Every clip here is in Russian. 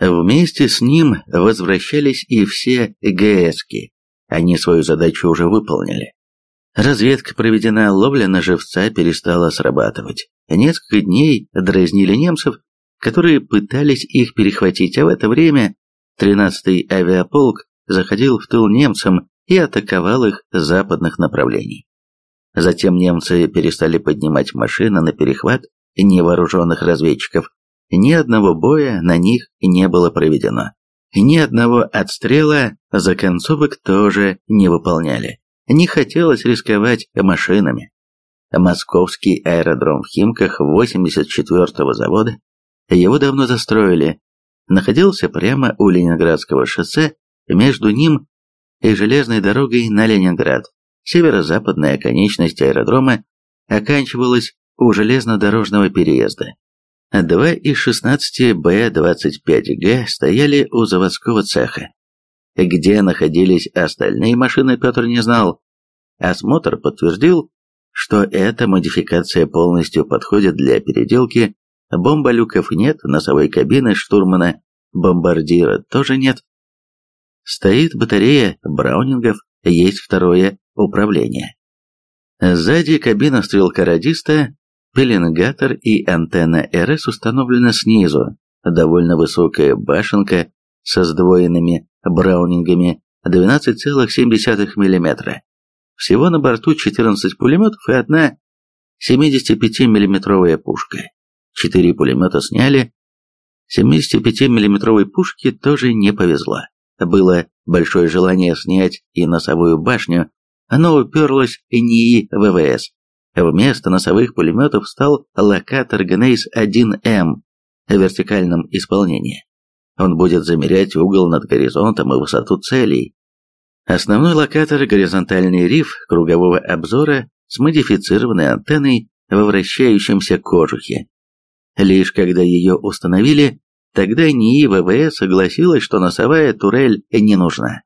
Вместе с ним возвращались и все ГСки. Они свою задачу уже выполнили. Разведка проведена, ловля на живца перестала срабатывать. Несколько дней дразнили немцев, которые пытались их перехватить, а в это время 13-й авиаполк заходил в тыл немцам и атаковал их с западных направлений. Затем немцы перестали поднимать машины на перехват невооруженных разведчиков. Ни одного боя на них не было проведено. Ни одного отстрела законцовок тоже не выполняли. Не хотелось рисковать машинами. Московский аэродром в Химках 84-го завода, его давно застроили, находился прямо у Ленинградского шоссе, между ним и железной дорогой на Ленинград. Северо-западная конечность аэродрома оканчивалась у железнодорожного переезда. Два из 16 Б-25Г стояли у заводского цеха. Где находились остальные машины, Петр не знал. Осмотр подтвердил, что эта модификация полностью подходит для переделки. Бомболюков нет, носовой кабины штурмана, бомбардира тоже нет. Стоит батарея браунингов, есть второе управление. Сзади кабина стрелка-радиста, пеленгатор и антенна РС установлена снизу, довольно высокая башенка со сдвоенными браунингами 12,7 мм. Всего на борту 14 пулеметов и одна 75 миллиметровая пушка. Четыре пулемета сняли. 75 миллиметровой пушки тоже не повезло. Было большое желание снять и носовую башню, оно уперлось НИИ ВВС. Вместо носовых пулеметов стал локатор ГНЕЙС-1М в вертикальном исполнении. Он будет замерять угол над горизонтом и высоту целей. Основной локатор – горизонтальный риф кругового обзора с модифицированной антенной во вращающемся кожухе. Лишь когда ее установили, тогда НИИ ВВС согласилась, что носовая турель не нужна.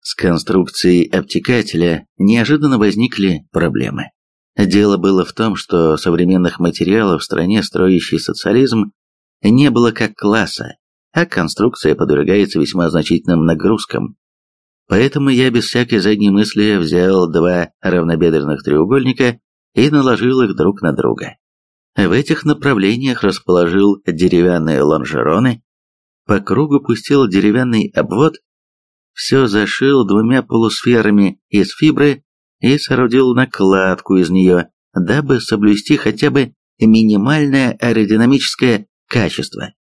С конструкцией обтекателя неожиданно возникли проблемы. Дело было в том, что современных материалов в стране, строящей социализм, не было как класса, а конструкция подвергается весьма значительным нагрузкам. Поэтому я без всякой задней мысли взял два равнобедренных треугольника и наложил их друг на друга. В этих направлениях расположил деревянные лонжероны, по кругу пустил деревянный обвод все зашил двумя полусферами из фибры и соорудил накладку из нее, дабы соблюсти хотя бы минимальное аэродинамическое качество.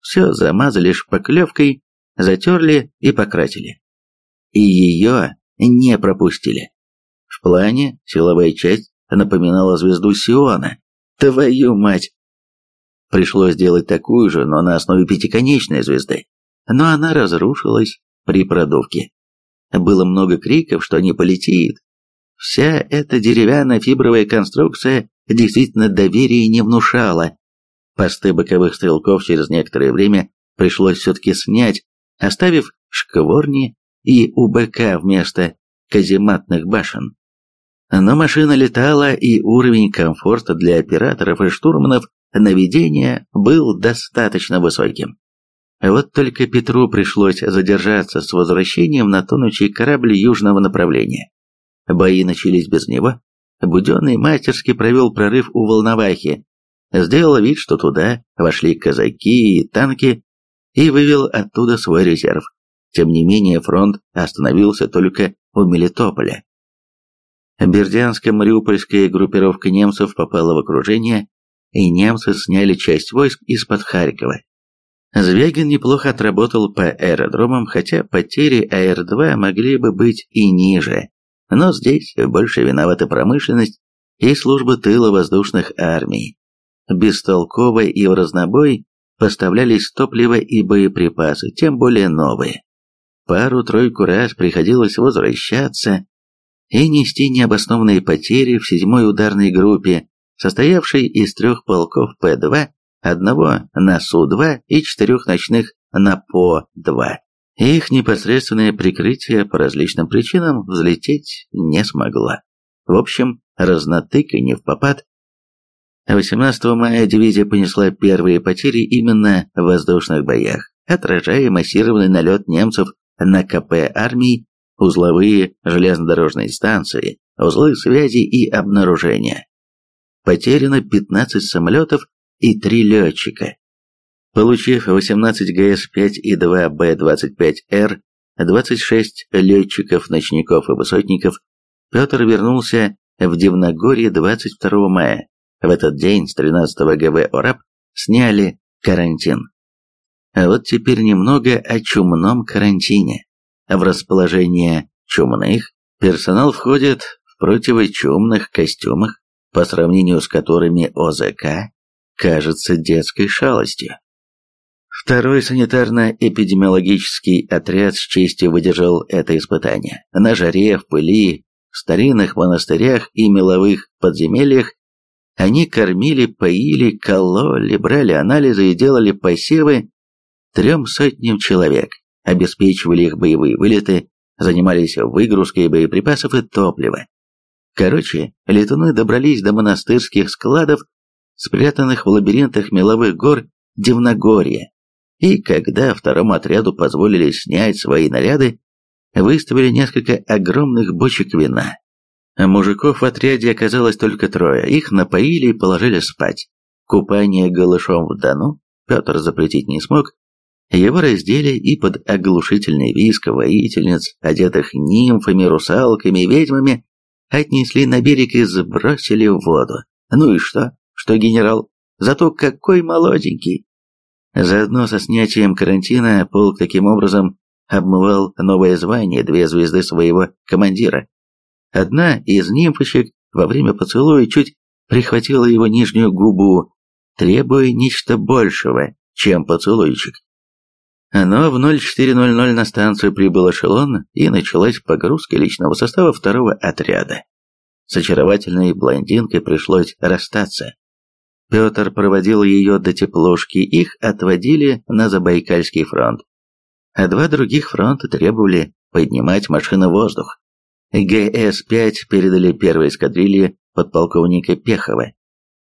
Все замазали шпаклевкой, затерли и покрасили. И ее не пропустили. В плане силовая часть напоминала звезду Сиона. Твою мать! Пришлось сделать такую же, но на основе пятиконечной звезды. Но она разрушилась при продувке. Было много криков, что не полетит. Вся эта деревянная фибровая конструкция действительно доверия не внушала. Посты боковых стрелков через некоторое время пришлось все-таки снять, оставив шкворни и УБК вместо казематных башен. Но машина летала, и уровень комфорта для операторов и штурманов наведения был достаточно высоким. Вот только Петру пришлось задержаться с возвращением на тонущий корабль южного направления. Бои начались без него. Буденный мастерски провел прорыв у Волновахи, сделал вид, что туда вошли казаки и танки, и вывел оттуда свой резерв. Тем не менее, фронт остановился только у Мелитополя. Бердянско-Мариупольская группировка немцев попала в окружение, и немцы сняли часть войск из-под Харькова. Звягин неплохо отработал по аэродромам, хотя потери АР-2 могли бы быть и ниже. Но здесь больше виновата промышленность и служба тыла воздушных армий. Бестолково и в разнобой поставлялись топливо и боеприпасы, тем более новые. Пару-тройку раз приходилось возвращаться и нести необоснованные потери в седьмой ударной группе, состоявшей из трех полков П-2 одного на Су-2 и четырех ночных на По-2. Их непосредственное прикрытие по различным причинам взлететь не смогло. В общем, разнотыканье в попад. 18 мая дивизия понесла первые потери именно в воздушных боях, отражая массированный налет немцев на КП армии, узловые железнодорожные станции, узлы связи и обнаружения. Потеряно 15 самолетов и 3 летчика. Получив 18 ГС-5 и 2 Б-25Р, 26 летчиков, ночников и высотников, Петр вернулся в Дивногорье 22 мая. В этот день с 13 ГВ ОРАП сняли карантин. А вот теперь немного о чумном карантине. В расположение чумных персонал входит в противочумных костюмах, по сравнению с которыми ОЗК кажется детской шалостью. Второй санитарно-эпидемиологический отряд с честью выдержал это испытание. На жаре, в пыли, в старинных монастырях и меловых подземельях они кормили, поили, кололи, брали анализы и делали посевы трем сотням человек, обеспечивали их боевые вылеты, занимались выгрузкой боеприпасов и топлива. Короче, летуны добрались до монастырских складов, спрятанных в лабиринтах меловых гор Дивногорья, и когда второму отряду позволили снять свои наряды, выставили несколько огромных бочек вина. Мужиков в отряде оказалось только трое, их напоили и положили спать. Купание голышом в Дону Петр запретить не смог, его раздели и под оглушительный виск воительниц, одетых нимфами, русалками, ведьмами, отнесли на берег и сбросили в воду. Ну и что? Что генерал? Зато какой молоденький! Заодно со снятием карантина полк таким образом обмывал новое звание, две звезды своего командира. Одна из нимфочек во время поцелуя чуть прихватила его нижнюю губу, требуя нечто большего, чем поцелуйчик. Но в 04.00 на станцию прибыл эшелон, и началась погрузка личного состава второго отряда. С очаровательной блондинкой пришлось расстаться. Петр проводил ее до теплушки, их отводили на Забайкальский фронт. А два других фронта требовали поднимать машины в воздух. ГС-5 передали первой эскадрилье подполковника Пехова.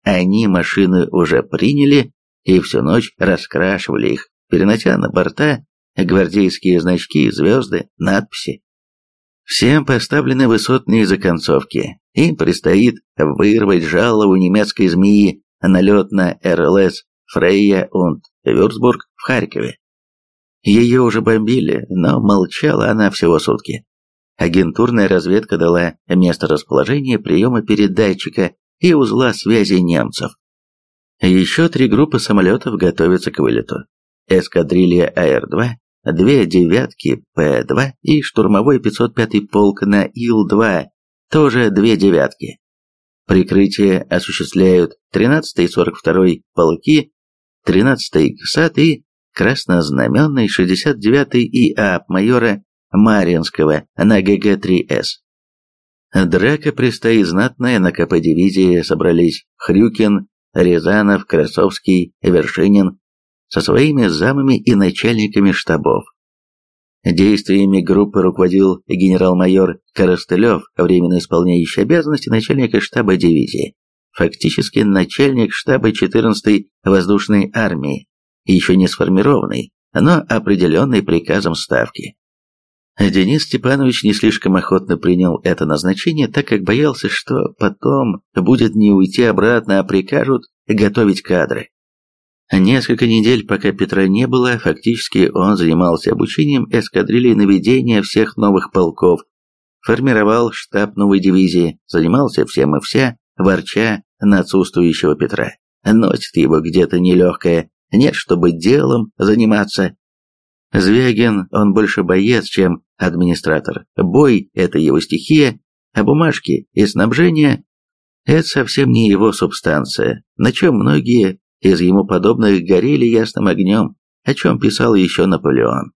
Они машины уже приняли и всю ночь раскрашивали их, перенося на борта гвардейские значки, звезды, надписи. Всем поставлены высотные законцовки. Им предстоит вырвать жало у немецкой змеи налет на РЛС Фрейя und Вюрцбург в Харькове. Ее уже бомбили, но молчала она всего сутки. Агентурная разведка дала место расположения приема передатчика и узла связи немцев. Еще три группы самолетов готовятся к вылету. Эскадрилья АР-2, две девятки П-2 и штурмовой 505-й полк на Ил-2, тоже две девятки. Прикрытие осуществляют 13-й и 42-й полки, 13-й ГСАТ и краснознаменный 69-й ИАП майора Маринского на ГГ-3С. Драка предстоит знатная, на КП дивизии собрались Хрюкин, Рязанов, Красовский, Вершинин со своими замами и начальниками штабов. Действиями группы руководил генерал-майор Коростылев, временно исполняющий обязанности начальника штаба дивизии, фактически начальник штаба 14-й воздушной армии, еще не сформированный, но определенный приказом Ставки. Денис Степанович не слишком охотно принял это назначение, так как боялся, что потом будет не уйти обратно, а прикажут готовить кадры. Несколько недель, пока Петра не было, фактически он занимался обучением эскадрильи наведения всех новых полков, формировал штаб новой дивизии, занимался всем и вся, ворча на отсутствующего Петра. Носит его где-то нелегкое, нет, чтобы делом заниматься. Звягин, он больше боец, чем администратор. Бой – это его стихия, а бумажки и снабжение – это совсем не его субстанция, на чем многие из ему подобных горели ясным огнем, о чем писал еще Наполеон.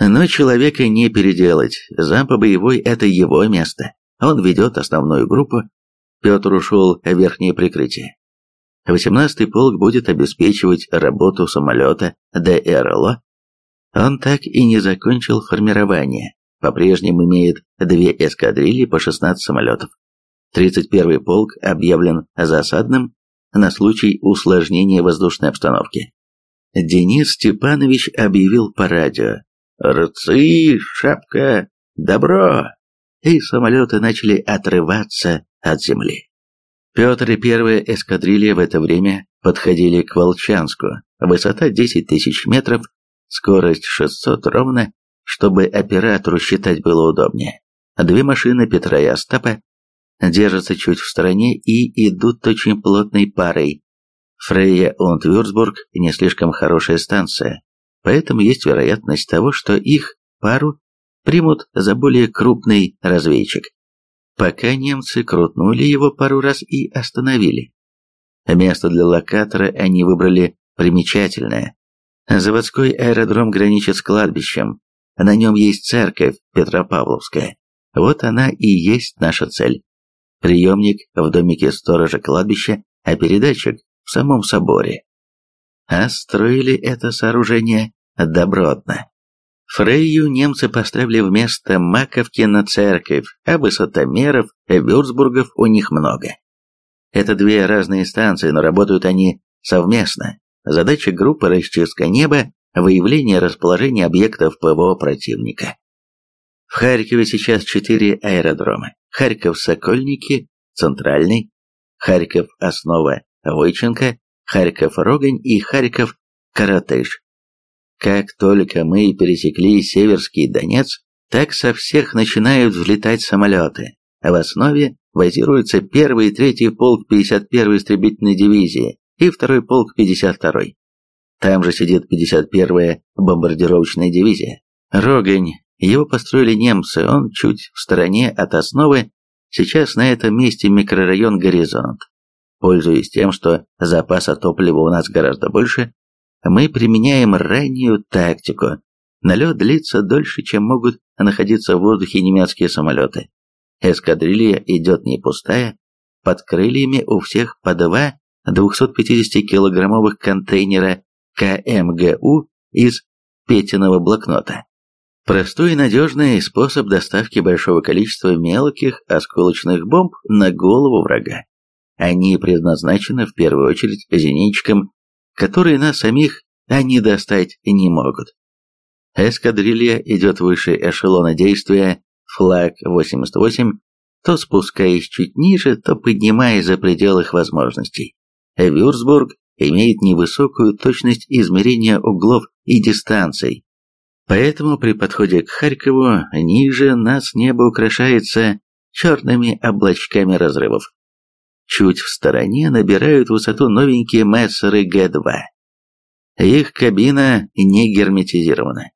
Но человека не переделать, зампа боевой – это его место. Он ведет основную группу. Петр ушел в верхнее прикрытие. 18-й полк будет обеспечивать работу самолета ДРЛО. Он так и не закончил формирование. По-прежнему имеет две эскадрильи по 16 самолетов. 31-й полк объявлен засадным на случай усложнения воздушной обстановки. Денис Степанович объявил по радио «Рцы, шапка, добро!» и самолеты начали отрываться от земли. Петр и первая эскадрилья в это время подходили к Волчанску, высота 10 тысяч метров, скорость 600 ровно, чтобы оператору считать было удобнее. Две машины Петра и Остапа держатся чуть в стороне и идут очень плотной парой. Фрейя und Вюрцбург не слишком хорошая станция, поэтому есть вероятность того, что их пару примут за более крупный разведчик. Пока немцы крутнули его пару раз и остановили. Место для локатора они выбрали примечательное. Заводской аэродром граничит с кладбищем. На нем есть церковь Петропавловская. Вот она и есть наша цель. Приемник в домике сторожа кладбища, а передатчик в самом соборе. А строили это сооружение добротно. Фрейю немцы поставили вместо Маковки на церковь, а высотомеров, Вюрцбургов у них много. Это две разные станции, но работают они совместно. Задача группы расчистка неба, выявление расположения объектов ПВО противника. В Харькове сейчас четыре аэродрома. Харьков-Сокольники, Центральный, Харьков-Основа, Войченко, Харьков-Рогань и Харьков-Каратыш. Как только мы пересекли Северский Донец, так со всех начинают взлетать самолеты. В основе базируются первый и третий полк 51-й истребительной дивизии и второй полк 52-й. Там же сидит 51-я бомбардировочная дивизия. Рогань его построили немцы, он чуть в стороне от основы, сейчас на этом месте микрорайон «Горизонт». Пользуясь тем, что запаса топлива у нас гораздо больше, мы применяем раннюю тактику. Налет длится дольше, чем могут находиться в воздухе немецкие самолеты. Эскадрилья идет не пустая, под крыльями у всех по два 250-килограммовых контейнера КМГУ из Петиного блокнота. Простой и надежный способ доставки большого количества мелких осколочных бомб на голову врага. Они предназначены в первую очередь зенитчикам, которые нас самих они достать не могут. Эскадрилья идет выше эшелона действия флаг 88, то спускаясь чуть ниже, то поднимаясь за пределы их возможностей. Вюрцбург имеет невысокую точность измерения углов и дистанций, Поэтому при подходе к Харькову ниже нас небо украшается черными облачками разрывов. Чуть в стороне набирают высоту новенькие Мессеры Г-2. Их кабина не герметизирована.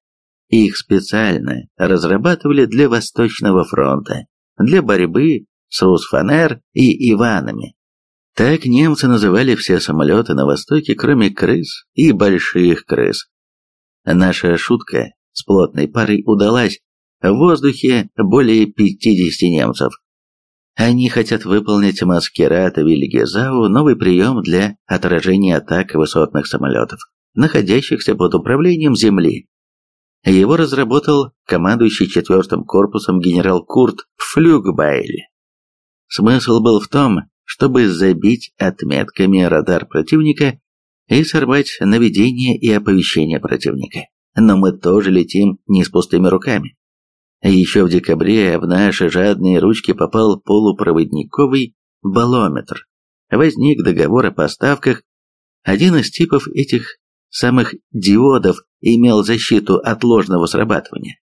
Их специально разрабатывали для Восточного фронта, для борьбы с Русфанер и Иванами. Так немцы называли все самолеты на Востоке, кроме крыс и больших крыс. Наша шутка с плотной парой удалась. В воздухе более 50 немцев. Они хотят выполнить маскирад Вильгезау новый прием для отражения атак высотных самолетов, находящихся под управлением Земли. Его разработал командующий четвертым корпусом генерал Курт Флюгбайль. Смысл был в том, чтобы забить отметками радар противника и сорвать наведение и оповещение противника но мы тоже летим не с пустыми руками. Еще в декабре в наши жадные ручки попал полупроводниковый баллометр. Возник договор о поставках. Один из типов этих самых диодов имел защиту от ложного срабатывания.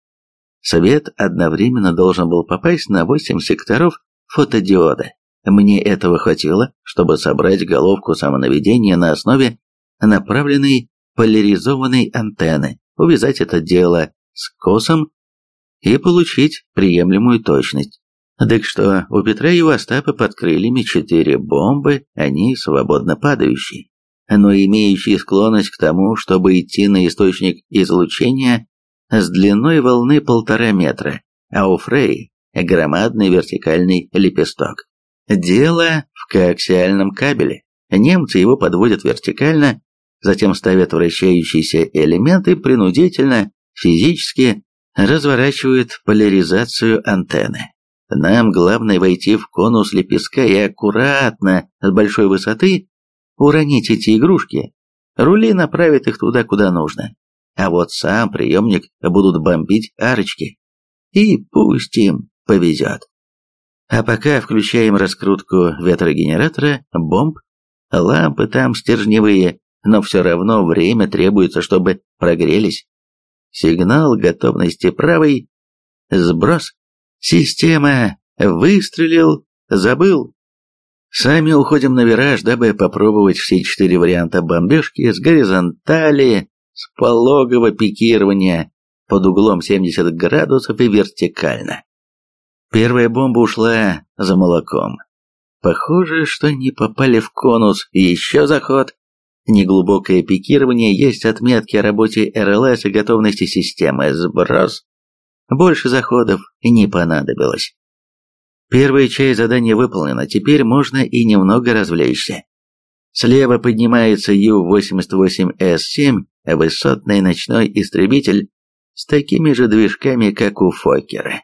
Совет одновременно должен был попасть на 8 секторов фотодиода. Мне этого хватило, чтобы собрать головку самонаведения на основе направленной поляризованной антенны увязать это дело с косом и получить приемлемую точность. Так что у Петра и у Остапа под крыльями четыре бомбы, они свободно падающие, но имеющие склонность к тому, чтобы идти на источник излучения с длиной волны полтора метра, а у Фрей громадный вертикальный лепесток. Дело в коаксиальном кабеле. Немцы его подводят вертикально затем ставят вращающиеся элементы принудительно, физически разворачивают поляризацию антенны. Нам главное войти в конус лепестка и аккуратно, с большой высоты, уронить эти игрушки, Рули направят их туда, куда нужно. А вот сам приемник будут бомбить арочки. И пусть им повезет. А пока включаем раскрутку ветрогенератора, бомб, лампы там стержневые, но все равно время требуется, чтобы прогрелись. Сигнал готовности правый. Сброс. Система. Выстрелил. Забыл. Сами уходим на вираж, дабы попробовать все четыре варианта бомбежки с горизонтали, с пологого пикирования под углом 70 градусов и вертикально. Первая бомба ушла за молоком. Похоже, что не попали в конус. Еще заход. Неглубокое пикирование, есть отметки о работе РЛС и готовности системы. Сброс. Больше заходов не понадобилось. Первая часть задания выполнена, теперь можно и немного развлечься. Слева поднимается Ю-88С-7, высотный ночной истребитель с такими же движками, как у Фоккера.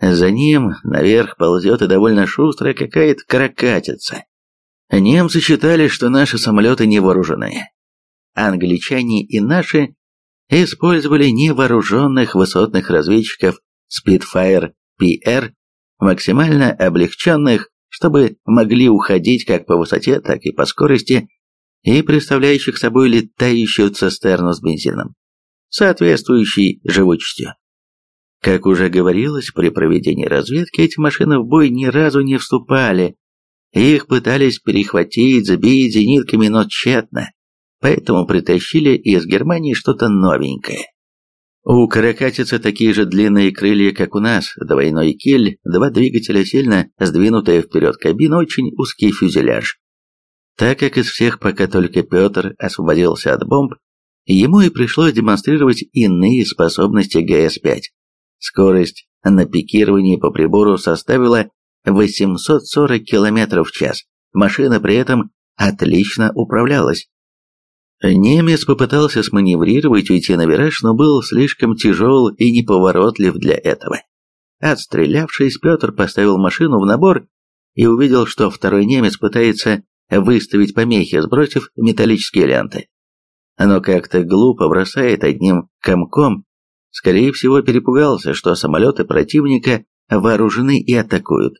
За ним наверх ползет и довольно шустрая какая-то каракатица. Немцы считали, что наши самолеты не вооружены. Англичане и наши использовали невооруженных высотных разведчиков Spitfire PR, максимально облегченных, чтобы могли уходить как по высоте, так и по скорости, и представляющих собой летающую цистерну с бензином, соответствующей живучестью. Как уже говорилось, при проведении разведки эти машины в бой ни разу не вступали. Их пытались перехватить, сбить зенитками, но тщетно. Поэтому притащили из Германии что-то новенькое. У каракатицы такие же длинные крылья, как у нас, двойной киль, два двигателя, сильно сдвинутая вперед кабина, очень узкий фюзеляж. Так как из всех пока только Петр освободился от бомб, ему и пришлось демонстрировать иные способности ГС-5. Скорость на пикировании по прибору составила 840 км в час. Машина при этом отлично управлялась. Немец попытался сманеврировать, уйти на вираж, но был слишком тяжел и неповоротлив для этого. Отстрелявшись, Петр поставил машину в набор и увидел, что второй немец пытается выставить помехи, сбросив металлические ленты. Оно как-то глупо бросает одним комком Скорее всего, перепугался, что самолеты противника вооружены и атакуют.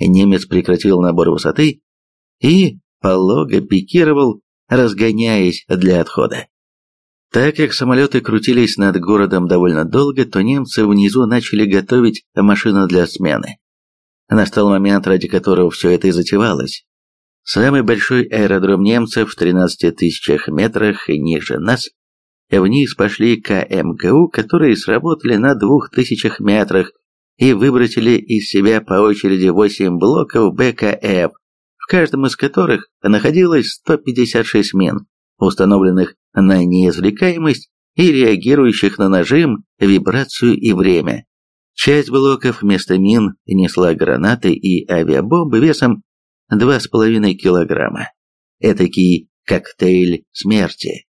Немец прекратил набор высоты и полого пикировал, разгоняясь для отхода. Так как самолеты крутились над городом довольно долго, то немцы внизу начали готовить машину для смены. Настал момент, ради которого все это и затевалось. Самый большой аэродром немцев в 13 тысячах метрах ниже нас Вниз пошли КМГУ, которые сработали на двух тысячах метрах и выбросили из себя по очереди восемь блоков БКФ, в каждом из которых находилось 156 мин, установленных на неизвлекаемость и реагирующих на нажим, вибрацию и время. Часть блоков вместо мин несла гранаты и авиабомбы весом 2,5 килограмма. Этакий коктейль смерти.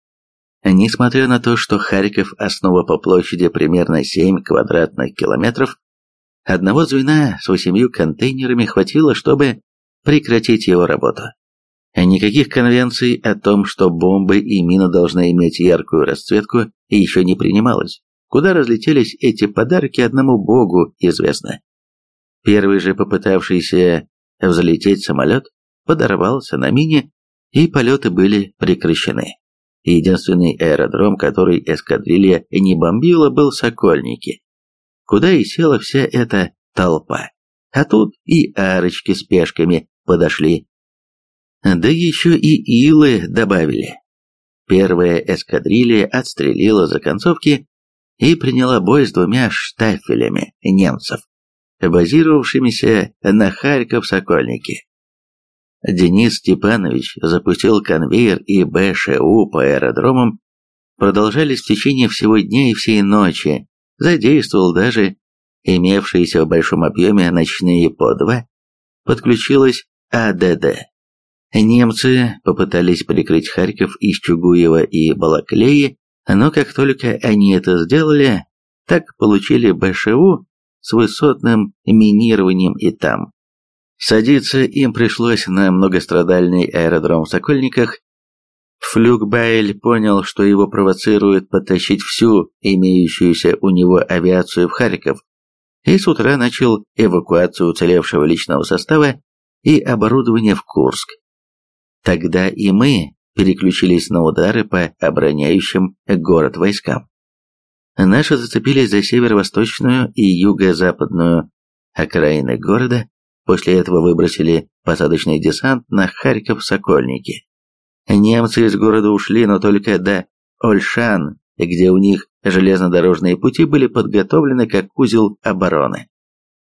Несмотря на то, что Харьков основа по площади примерно 7 квадратных километров, одного звена с восемью контейнерами хватило, чтобы прекратить его работу. Никаких конвенций о том, что бомбы и мины должны иметь яркую расцветку, еще не принималось. Куда разлетелись эти подарки, одному богу известно. Первый же попытавшийся взлететь самолет подорвался на мине, и полеты были прекращены. Единственный аэродром, который эскадрилья не бомбила, был Сокольники, куда и села вся эта толпа. А тут и арочки с пешками подошли. Да еще и илы добавили. Первая эскадрилья отстрелила за концовки и приняла бой с двумя штафелями немцев, базировавшимися на Харьков-Сокольнике. Денис Степанович запустил конвейер и БШУ по аэродромам, продолжались в течение всего дня и всей ночи, задействовал даже имевшиеся в большом объеме ночные по два, подключилась АДД. Немцы попытались прикрыть Харьков из Чугуева и Балаклеи, но как только они это сделали, так получили БШУ с высотным минированием и там. Садиться им пришлось на многострадальный аэродром в Сокольниках. Флюгбайль понял, что его провоцирует подтащить всю имеющуюся у него авиацию в Харьков, и с утра начал эвакуацию уцелевшего личного состава и оборудования в Курск. Тогда и мы переключились на удары по обороняющим город войскам. Наши зацепились за северо-восточную и юго-западную окраины города, после этого выбросили посадочный десант на Харьков-Сокольники. Немцы из города ушли, но только до Ольшан, где у них железнодорожные пути были подготовлены как узел обороны.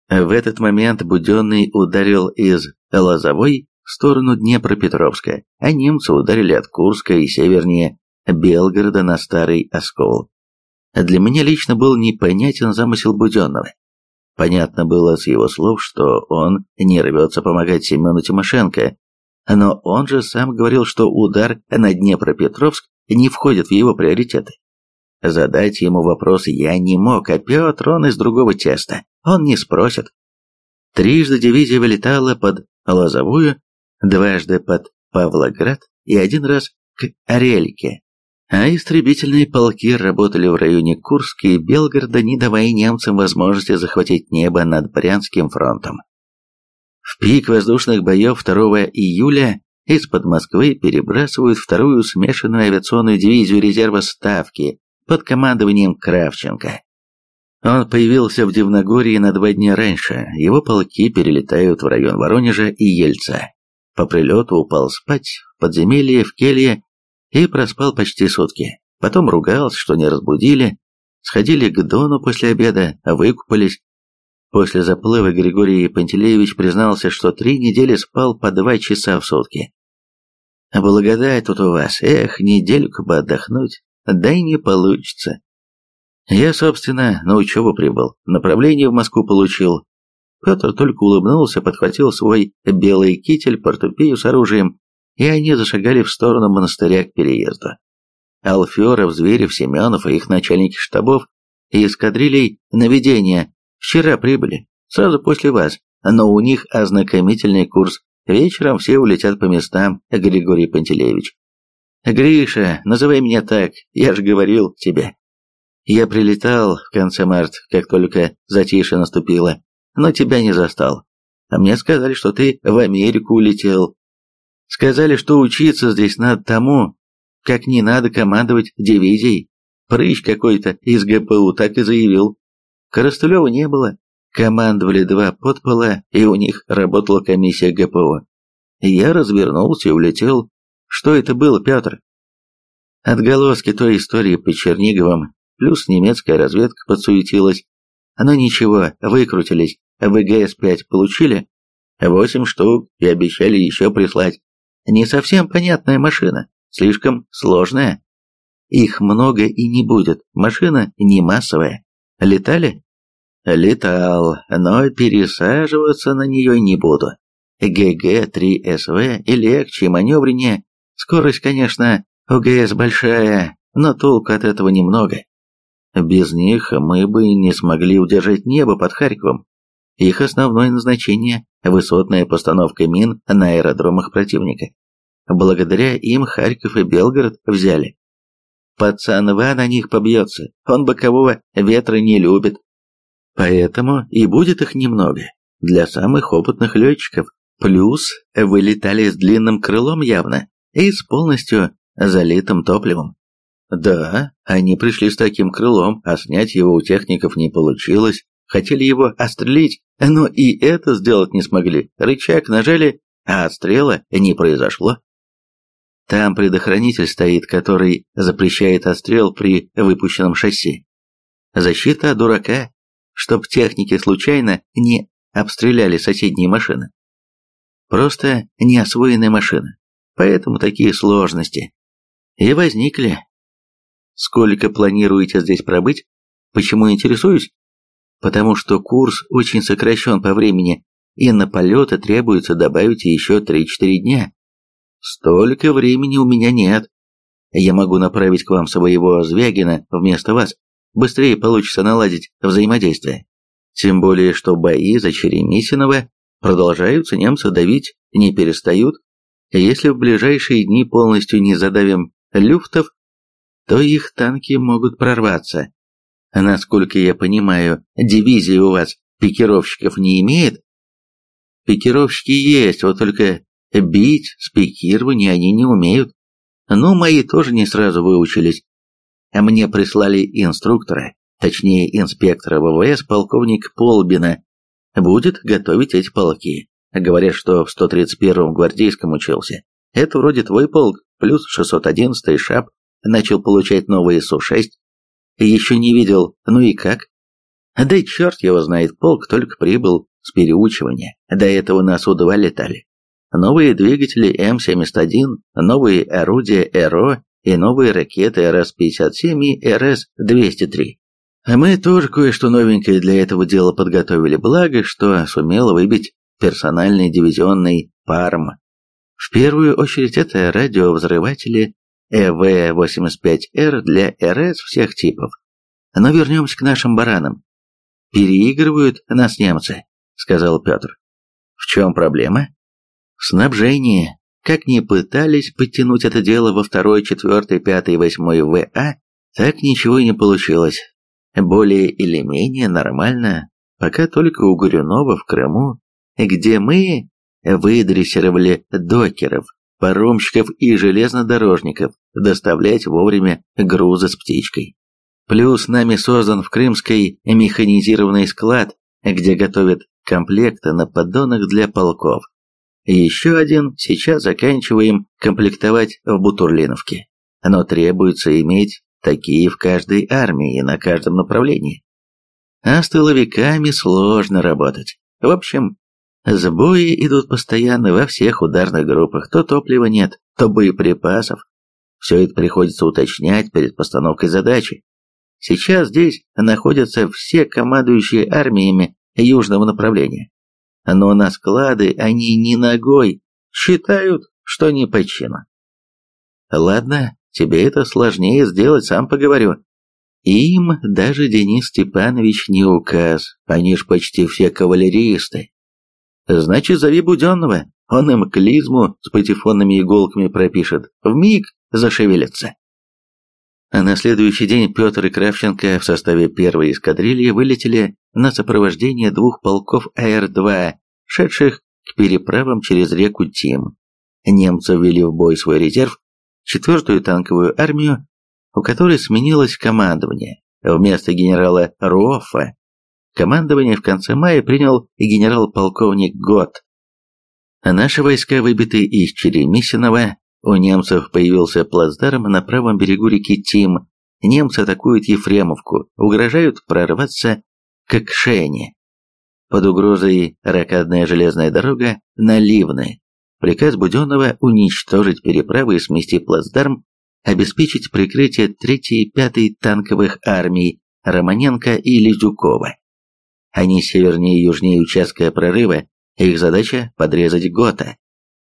В этот момент Буденный ударил из Лозовой в сторону Днепропетровска, а немцы ударили от Курска и севернее Белгорода на Старый Оскол. Для меня лично был непонятен замысел Буденного. Понятно было с его слов, что он не рвется помогать Семену Тимошенко, но он же сам говорил, что удар на Днепропетровск не входит в его приоритеты. Задать ему вопрос я не мог, а Петр, он из другого теста, он не спросит. Трижды дивизия вылетала под Лозовую, дважды под Павлоград и один раз к Орельке, а истребительные полки работали в районе Курска и Белгорода, не давая немцам возможности захватить небо над Брянским фронтом. В пик воздушных боев 2 июля из-под Москвы перебрасывают вторую смешанную авиационную дивизию резерва Ставки под командованием Кравченко. Он появился в Дивногорье на два дня раньше, его полки перелетают в район Воронежа и Ельца. По прилету упал спать в подземелье в келье и проспал почти сутки. Потом ругался, что не разбудили. Сходили к Дону после обеда, выкупались. После заплыва Григорий Пантелеевич признался, что три недели спал по два часа в сутки. «Благодать тут у вас, эх, недельку бы отдохнуть, да и не получится». Я, собственно, на учебу прибыл, направление в Москву получил. Петр только улыбнулся, подхватил свой белый китель, портупею с оружием и они зашагали в сторону монастыря к переезду. Алферов, Зверев, Семенов и их начальники штабов и эскадрилей наведения вчера прибыли, сразу после вас, но у них ознакомительный курс. Вечером все улетят по местам, Григорий Пантелеевич. Гриша, называй меня так, я же говорил тебе. Я прилетал в конце марта, как только затишье наступило, но тебя не застал. А мне сказали, что ты в Америку улетел, Сказали, что учиться здесь надо тому, как не надо командовать дивизией. Прыщ какой-то из ГПУ так и заявил. Коростылева не было. Командовали два подпола, и у них работала комиссия ГПУ. Я развернулся и улетел. Что это было, Петр? Отголоски той истории по Черниговым, плюс немецкая разведка подсуетилась. Но ничего, выкрутились. ВГС-5 получили? Восемь штук и обещали еще прислать. Не совсем понятная машина, слишком сложная. Их много и не будет, машина не массовая. Летали? Летал, но пересаживаться на нее не буду. ГГ-3СВ и легче, и маневреннее. Скорость, конечно, у ГС большая, но толку от этого немного. Без них мы бы не смогли удержать небо под Харьковом. Их основное назначение – высотная постановка мин на аэродромах противника. Благодаря им Харьков и Белгород взяли. Пацан Ва на них побьется, он бокового ветра не любит. Поэтому и будет их немного, для самых опытных летчиков. Плюс вылетали с длинным крылом явно и с полностью залитым топливом. Да, они пришли с таким крылом, а снять его у техников не получилось. Хотели его отстрелить, но и это сделать не смогли. Рычаг нажали, а отстрела не произошло. Там предохранитель стоит, который запрещает отстрел при выпущенном шасси. Защита от дурака, чтоб техники случайно не обстреляли соседние машины. Просто неосвоенная машина, поэтому такие сложности. И возникли. Сколько планируете здесь пробыть? Почему интересуюсь? Потому что курс очень сокращен по времени, и на полеты требуется добавить еще 3-4 дня. Столько времени у меня нет. Я могу направить к вам своего Звягина вместо вас. Быстрее получится наладить взаимодействие. Тем более, что бои за Черемисинова продолжаются, немцы давить не перестают. Если в ближайшие дни полностью не задавим люфтов, то их танки могут прорваться. Насколько я понимаю, дивизия у вас пикировщиков не имеет? Пикировщики есть, вот только бить с они не умеют. Ну, мои тоже не сразу выучились. Мне прислали инструктора, точнее инспектора ВВС, полковник Полбина, будет готовить эти полки. Говорят, что в 131-м гвардейском учился. Это вроде твой полк, плюс 611-й ШАП начал получать новые Су-6. Еще не видел, ну и как? Да и черт его знает, полк только прибыл с переучивания. До этого на Су-2 летали. Новые двигатели М-71, новые орудия ЭРО и новые ракеты РС-57 и РС-203. А мы тоже кое-что новенькое для этого дела подготовили, благо, что сумела выбить персональный дивизионный ПАРМ. В первую очередь это радиовзрыватели ЭВ-85Р для РС всех типов. Но вернемся к нашим баранам. «Переигрывают нас немцы», — сказал Петр. «В чем проблема?» «Снабжение. Как ни пытались подтянуть это дело во второй, четвертый, пятый, восьмой ВА, так ничего и не получилось. Более или менее нормально, пока только у Горюнова в Крыму где мы выдрессировали докеров, паромщиков и железнодорожников доставлять вовремя грузы с птичкой. Плюс нами создан в Крымской механизированный склад, где готовят комплекты на поддонах для полков. Еще один сейчас заканчиваем комплектовать в Бутурлиновке. Но требуется иметь такие в каждой армии и на каждом направлении. А с тыловиками сложно работать. В общем, Сбои идут постоянно во всех ударных группах, то топлива нет, то боеприпасов. Все это приходится уточнять перед постановкой задачи. Сейчас здесь находятся все командующие армиями южного направления. Но на склады они не ногой, считают, что не по чину. Ладно, тебе это сложнее сделать, сам поговорю. Им даже Денис Степанович не указ, они ж почти все кавалеристы. Значит, зови Буденного, он им клизму с патефонными иголками пропишет, в миг зашевелится. А на следующий день Петр и Кравченко в составе первой эскадрильи вылетели на сопровождение двух полков АР-2, шедших к переправам через реку Тим. Немцы ввели в бой свой резерв, четвертую танковую армию, у которой сменилось командование. Вместо генерала Руоффа Командование в конце мая принял генерал-полковник Гот. Наши войска выбиты из Черемисиного, у немцев появился плацдарм на правом берегу реки Тим. Немцы атакуют Ефремовку, угрожают прорваться к Кшене. Под угрозой ракадная железная дорога на Ливны. Приказ Буденного уничтожить переправы и смести плацдарм, обеспечить прикрытие 3-й и 5-й танковых армий Романенко и Лизюкова. Они севернее и южнее участка прорыва, их задача – подрезать Гота.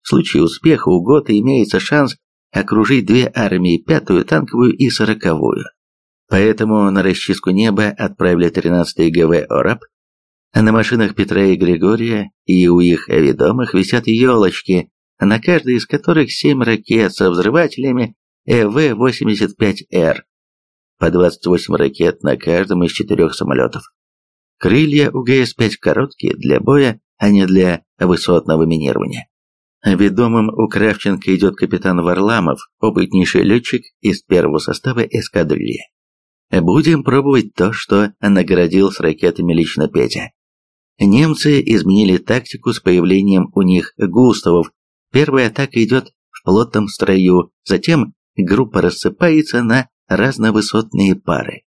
В случае успеха у Гота имеется шанс окружить две армии, пятую танковую и сороковую. Поэтому на расчистку неба отправили 13-й ГВ «Ораб», а на машинах Петра и Григория и у их ведомых висят елочки, на каждой из которых семь ракет со взрывателями ЭВ-85Р, по 28 ракет на каждом из четырех самолетов. Крылья у ГС-5 короткие для боя, а не для высотного минирования. Ведомым у Кравченко идет капитан Варламов, опытнейший летчик из первого состава эскадрильи. Будем пробовать то, что наградил с ракетами лично Петя. Немцы изменили тактику с появлением у них густавов. Первая атака идет в плотном строю, затем группа рассыпается на разновысотные пары.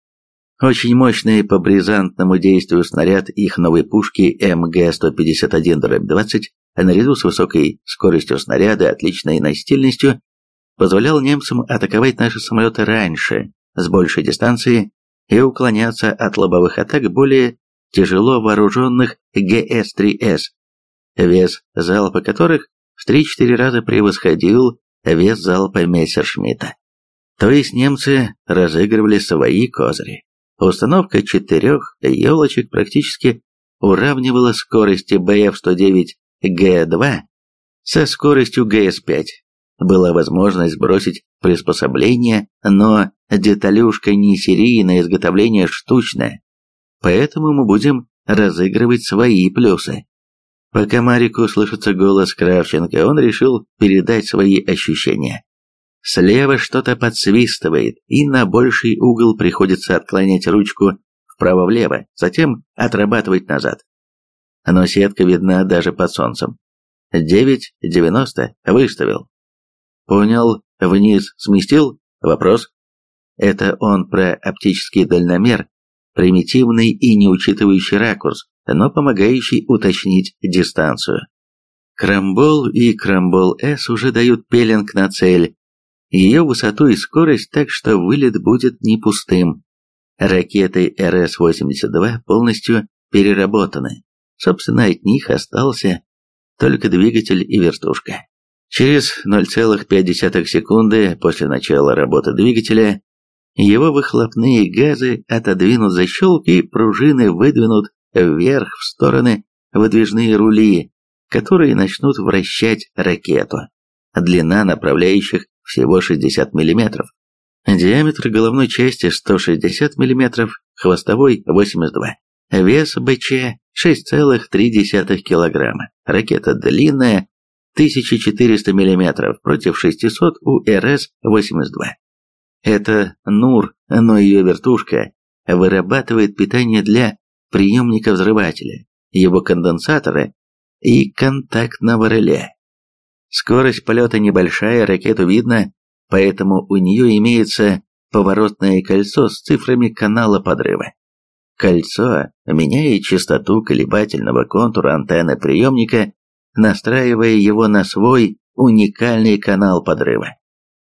Очень мощный по бризантному действию снаряд их новой пушки МГ-151-20, наряду с высокой скоростью снаряда отличной настильностью, позволял немцам атаковать наши самолеты раньше, с большей дистанции, и уклоняться от лобовых атак более тяжело вооруженных ГС-3С, вес залпа которых в 3-4 раза превосходил вес залпа Мессершмитта. То есть немцы разыгрывали свои козыри. Установка четырех елочек практически уравнивала скорости БФ-109Г2 со скоростью ГС-5. Была возможность сбросить приспособление, но деталюшка не серийное изготовление штучное, поэтому мы будем разыгрывать свои плюсы. Пока Марику слышится голос Кравченко, он решил передать свои ощущения. Слева что-то подсвистывает, и на больший угол приходится отклонять ручку вправо-влево, затем отрабатывать назад. Но сетка видна даже под солнцем. 9.90 выставил. Понял, вниз сместил? Вопрос. Это он про оптический дальномер, примитивный и не учитывающий ракурс, но помогающий уточнить дистанцию. Крамбол и Крамбол-С уже дают пеленг на цель, ее высоту и скорость так, что вылет будет не пустым. Ракеты РС-82 полностью переработаны. Собственно, от них остался только двигатель и вертушка. Через 0,5 секунды после начала работы двигателя его выхлопные газы отодвинут защелки и пружины выдвинут вверх в стороны выдвижные рули, которые начнут вращать ракету. Длина направляющих всего 60 мм. Диаметр головной части 160 мм, хвостовой 82. Вес БЧ 6,3 кг. Ракета длинная 1400 мм против 600 у РС-82. Это НУР, но ее вертушка вырабатывает питание для приемника взрывателя, его конденсатора и контактного реле. Скорость полета небольшая, ракету видно, поэтому у нее имеется поворотное кольцо с цифрами канала подрыва. Кольцо меняет частоту колебательного контура антенны приемника, настраивая его на свой уникальный канал подрыва.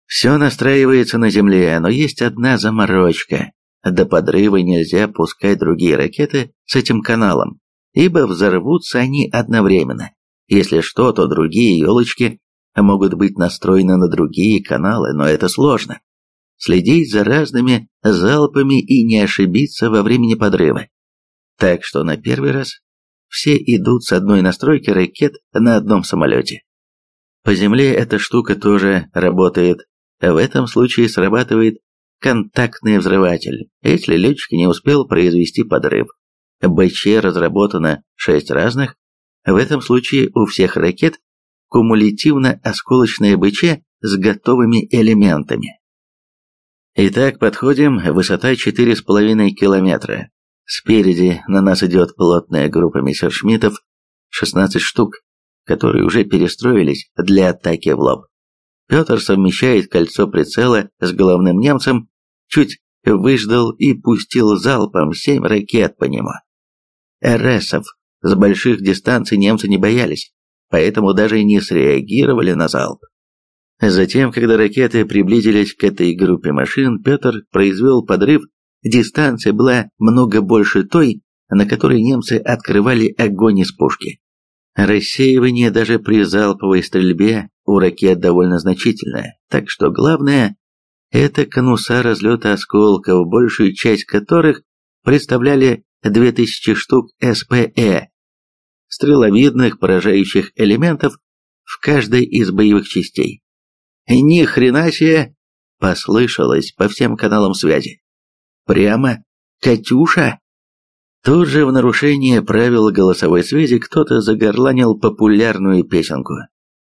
Все настраивается на Земле, но есть одна заморочка. До подрыва нельзя пускать другие ракеты с этим каналом, ибо взорвутся они одновременно. Если что, то другие елочки могут быть настроены на другие каналы, но это сложно. Следить за разными залпами и не ошибиться во времени подрыва. Так что на первый раз все идут с одной настройки ракет на одном самолете. По земле эта штука тоже работает в этом случае срабатывает контактный взрыватель, если летчик не успел произвести подрыв. БЧ разработано 6 разных, в этом случае у всех ракет кумулятивно-осколочное БЧ с готовыми элементами. Итак, подходим, высота 4,5 километра. Спереди на нас идет плотная группа мессершмиттов, 16 штук, которые уже перестроились для атаки в лоб. Петр совмещает кольцо прицела с головным немцем, чуть выждал и пустил залпом семь ракет по нему. РСов с больших дистанций немцы не боялись, поэтому даже не среагировали на залп. Затем, когда ракеты приблизились к этой группе машин, Петр произвел подрыв, дистанция была много больше той, на которой немцы открывали огонь из пушки. Рассеивание даже при залповой стрельбе у ракет довольно значительное, так что главное – это конуса разлета осколков, большую часть которых представляли 2000 штук СПЭ, стреловидных поражающих элементов в каждой из боевых частей. Ни хрена себе! Послышалось по всем каналам связи. Прямо «Катюша!» Тут же в нарушение правил голосовой связи кто-то загорланил популярную песенку.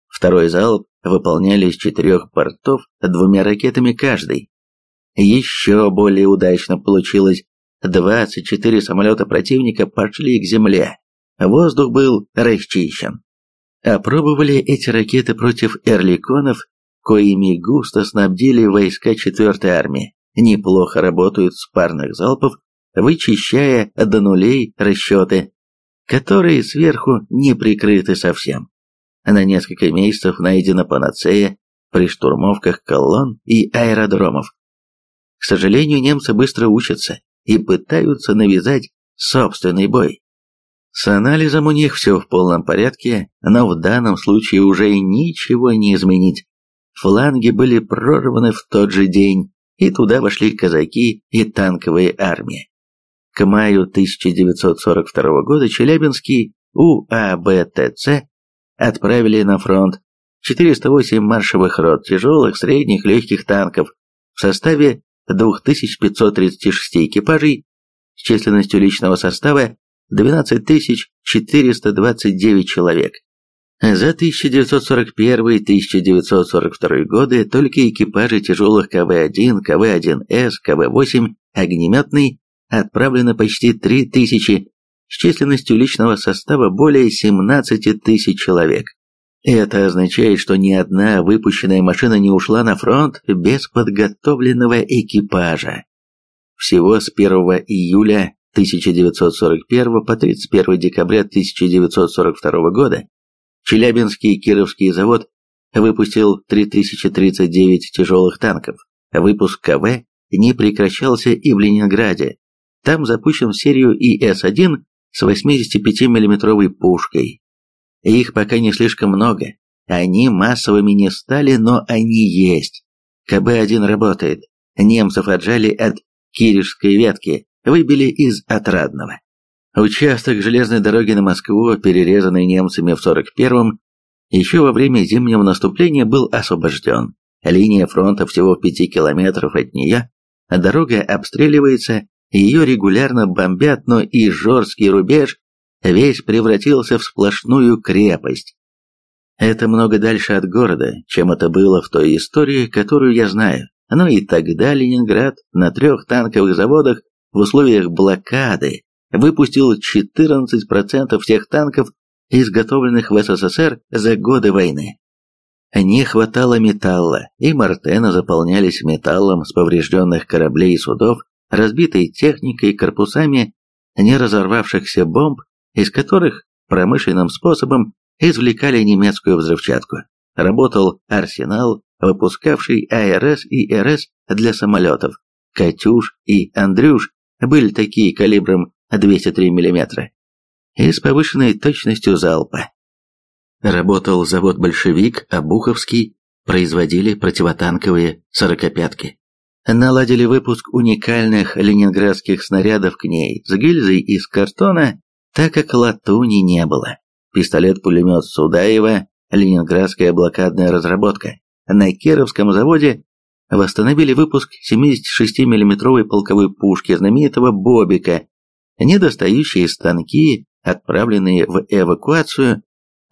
Второй залп выполняли с четырех портов двумя ракетами каждый. Еще более удачно получилось. 24 самолета противника пошли к земле. Воздух был расчищен. Опробовали эти ракеты против эрликонов, коими густо снабдили войска 4-й армии. Неплохо работают с парных залпов вычищая до нулей расчеты, которые сверху не прикрыты совсем. На несколько месяцев найдена панацея при штурмовках колонн и аэродромов. К сожалению, немцы быстро учатся и пытаются навязать собственный бой. С анализом у них все в полном порядке, но в данном случае уже ничего не изменить. Фланги были прорваны в тот же день, и туда вошли казаки и танковые армии. К маю 1942 года Челябинский УАБТЦ отправили на фронт 408 маршевых рот тяжелых, средних, легких танков в составе 2536 экипажей с численностью личного состава 12429 человек. За 1941-1942 годы только экипажи тяжелых КВ-1, КВ-1С, КВ-8 огнеметный отправлено почти 3000 с численностью личного состава более 17 тысяч человек. Это означает, что ни одна выпущенная машина не ушла на фронт без подготовленного экипажа. Всего с 1 июля 1941 по 31 декабря 1942 года Челябинский Кировский завод выпустил 3039 тяжелых танков. Выпуск КВ не прекращался и в Ленинграде. Там запущен серию ИС-1 с 85 миллиметровой пушкой. Их пока не слишком много. Они массовыми не стали, но они есть. КБ-1 работает. Немцев отжали от Киришской ветки, выбили из Отрадного. Участок железной дороги на Москву, перерезанный немцами в 41-м, еще во время зимнего наступления был освобожден. Линия фронта всего в пяти километров от нее, дорога обстреливается, ее регулярно бомбят, но и Жорский рубеж весь превратился в сплошную крепость. Это много дальше от города, чем это было в той истории, которую я знаю. Но и тогда Ленинград на трех танковых заводах в условиях блокады выпустил 14% всех танков, изготовленных в СССР за годы войны. Не хватало металла, и Мартена заполнялись металлом с поврежденных кораблей и судов, разбитой техникой, корпусами не разорвавшихся бомб, из которых промышленным способом извлекали немецкую взрывчатку. Работал арсенал, выпускавший АРС и РС для самолетов. «Катюш» и «Андрюш» были такие калибром 203 мм и с повышенной точностью залпа. Работал завод «Большевик», Обуховский, производили противотанковые сорокопятки. Наладили выпуск уникальных ленинградских снарядов к ней с гильзой из картона, так как латуни не было. Пистолет-пулемет Судаева, ленинградская блокадная разработка. На Кировском заводе восстановили выпуск 76 миллиметровой полковой пушки знаменитого Бобика Недостающие станки, отправленные в эвакуацию,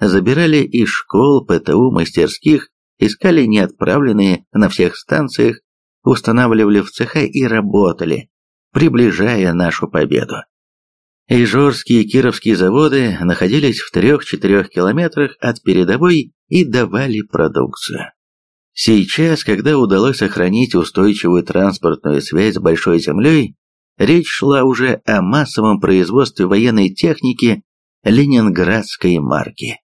забирали из школ, ПТУ, мастерских, искали неотправленные на всех станциях, устанавливали в цеха и работали, приближая нашу победу. Ижорские и Кировские заводы находились в 3-4 километрах от передовой и давали продукцию. Сейчас, когда удалось сохранить устойчивую транспортную связь с Большой Землей, Речь шла уже о массовом производстве военной техники ленинградской марки.